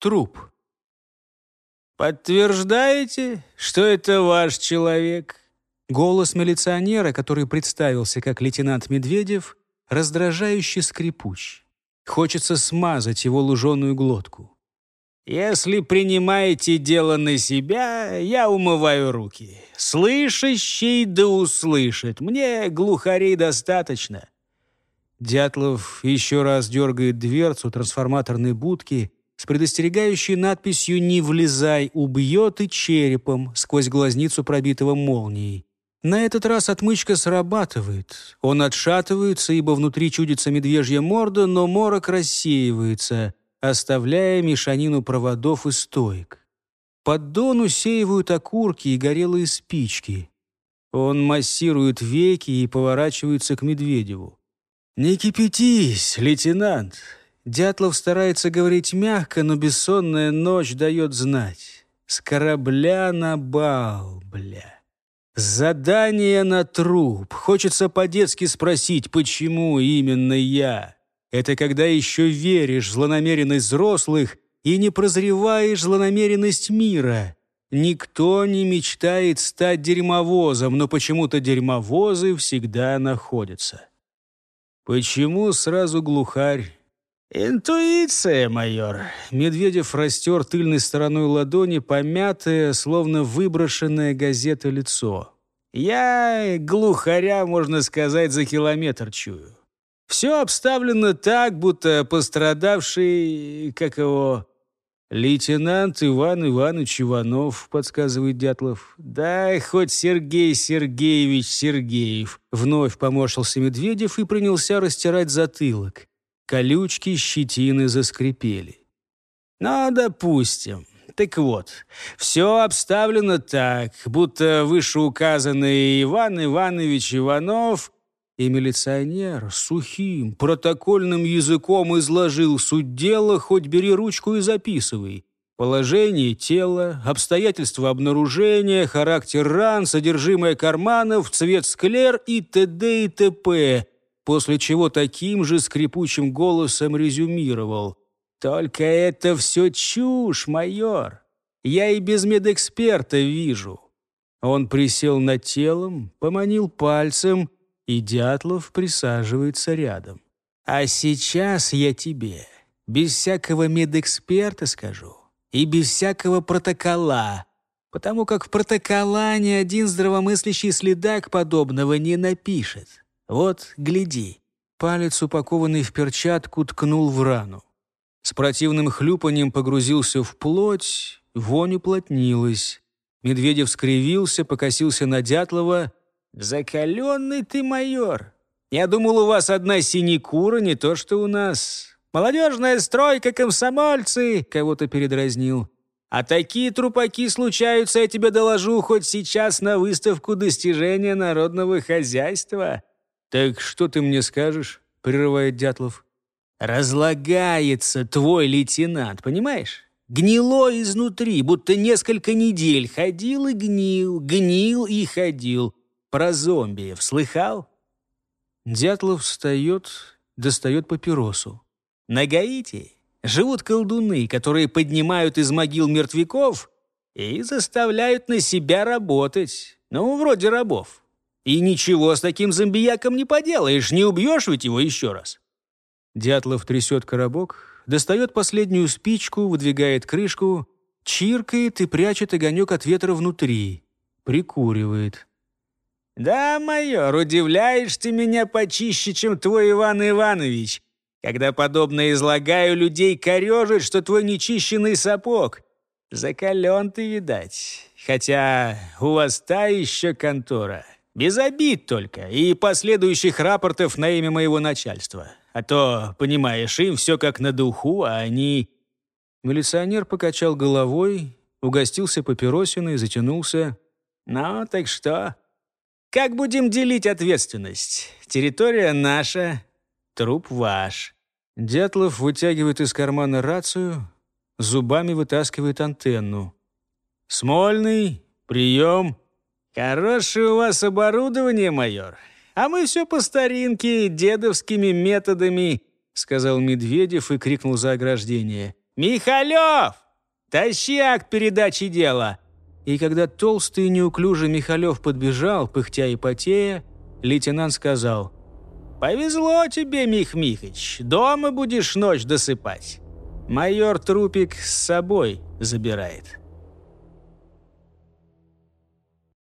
Труп. «Подтверждаете, что это ваш человек?» Голос милиционера, который представился как лейтенант Медведев, раздражающе скрипуч. Хочется смазать его луженую глотку. «Если принимаете дело на себя, я умываю руки. Слышащий да услышит. Мне глухарей достаточно». Дятлов еще раз дергает дверцу трансформаторной будки с предостерегающей надписью «Не влезай, убьет» и черепом сквозь глазницу пробитого молнией. На этот раз отмычка срабатывает. Он отшатывается, ибо внутри чудится медвежья морда, но морок рассеивается, оставляя мешанину проводов и стоек. Поддон усеивают окурки и горелые спички. Он массирует веки и поворачивается к Медведеву. «Не кипятись, лейтенант!» Дятлов старается говорить мягко, но бессонная ночь дает знать. «С корабля на бал, бля!» Задание на труп. Хочется по-детски спросить, почему именно я? Это когда еще веришь в злонамеренность взрослых и не прозреваешь злонамеренность мира. Никто не мечтает стать дерьмовозом, но почему-то дерьмовозы всегда находятся. Почему сразу глухарь? «Интуиция, майор!» Медведев растер тыльной стороной ладони помятое, словно выброшенное газета лицо. «Я глухаря, можно сказать, за километр чую. Все обставлено так, будто пострадавший, как его, «Лейтенант Иван Иванович Иванов», — подсказывает Дятлов. «Да, хоть Сергей Сергеевич Сергеев». Вновь поморщился Медведев и принялся растирать затылок. Колючки щетины заскрипели. «Ну, допустим. Так вот, все обставлено так, будто вышеуказанный Иван Иванович Иванов и милиционер сухим, протокольным языком изложил суть дела, хоть бери ручку и записывай. Положение тела, обстоятельства обнаружения, характер ран, содержимое карманов, цвет склер и т.д. и т.п., после чего таким же скрипучим голосом резюмировал. «Только это все чушь, майор. Я и без медэксперта вижу». Он присел над телом, поманил пальцем, и Дятлов присаживается рядом. «А сейчас я тебе без всякого медэксперта скажу и без всякого протокола, потому как в протокола ни один здравомыслящий следак подобного не напишет. Вот, гляди». Палец, упакованный в перчатку, ткнул в рану. С противным хлюпанием погрузился в плоть, вонь уплотнилась. Медведев скривился, покосился на Дятлова. «Закаленный ты майор! Я думал, у вас одна синекура, не то что у нас. Молодежная стройка, комсомольцы!» Кого-то передразнил. «А такие трупаки случаются, я тебе доложу, хоть сейчас на выставку достижения народного хозяйства». «Так что ты мне скажешь?» — прерывает Дятлов. «Разлагается твой лейтенант, понимаешь? Гнило изнутри, будто несколько недель ходил и гнил, гнил и ходил. Про зомбиев слыхал?» Дятлов встает, достает папиросу. «На Гаити живут колдуны, которые поднимают из могил мертвяков и заставляют на себя работать. Ну, вроде рабов. И ничего с таким зомбияком не поделаешь, не убьешь ведь его еще раз. Дятлов трясет коробок, достает последнюю спичку, выдвигает крышку, чиркает и прячет огонек от ветра внутри. Прикуривает. «Да, майор, удивляешь ты меня почище, чем твой Иван Иванович. Когда подобное излагаю, людей корежит, что твой нечищенный сапог. Закален ты, видать. Хотя у вас та еще контора. Без обид только и последующих рапортов на имя моего начальства. А то, понимаешь, им все как на духу, а они...» Милиционер покачал головой, угостился папиросиной, затянулся. «Ну, так что? Как будем делить ответственность? Территория наша, труп ваш». Дятлов вытягивает из кармана рацию, зубами вытаскивает антенну. «Смольный, прием!» «Хорошее у вас оборудование, майор. А мы все по старинке, дедовскими методами», — сказал Медведев и крикнул за ограждение. «Михалев! Тащи акт передачи дела!» И когда толстый и неуклюжий Михалев подбежал, пыхтя и потея, лейтенант сказал, «Повезло тебе, Мих Михыч, дома будешь ночь досыпать. Майор трупик с собой забирает».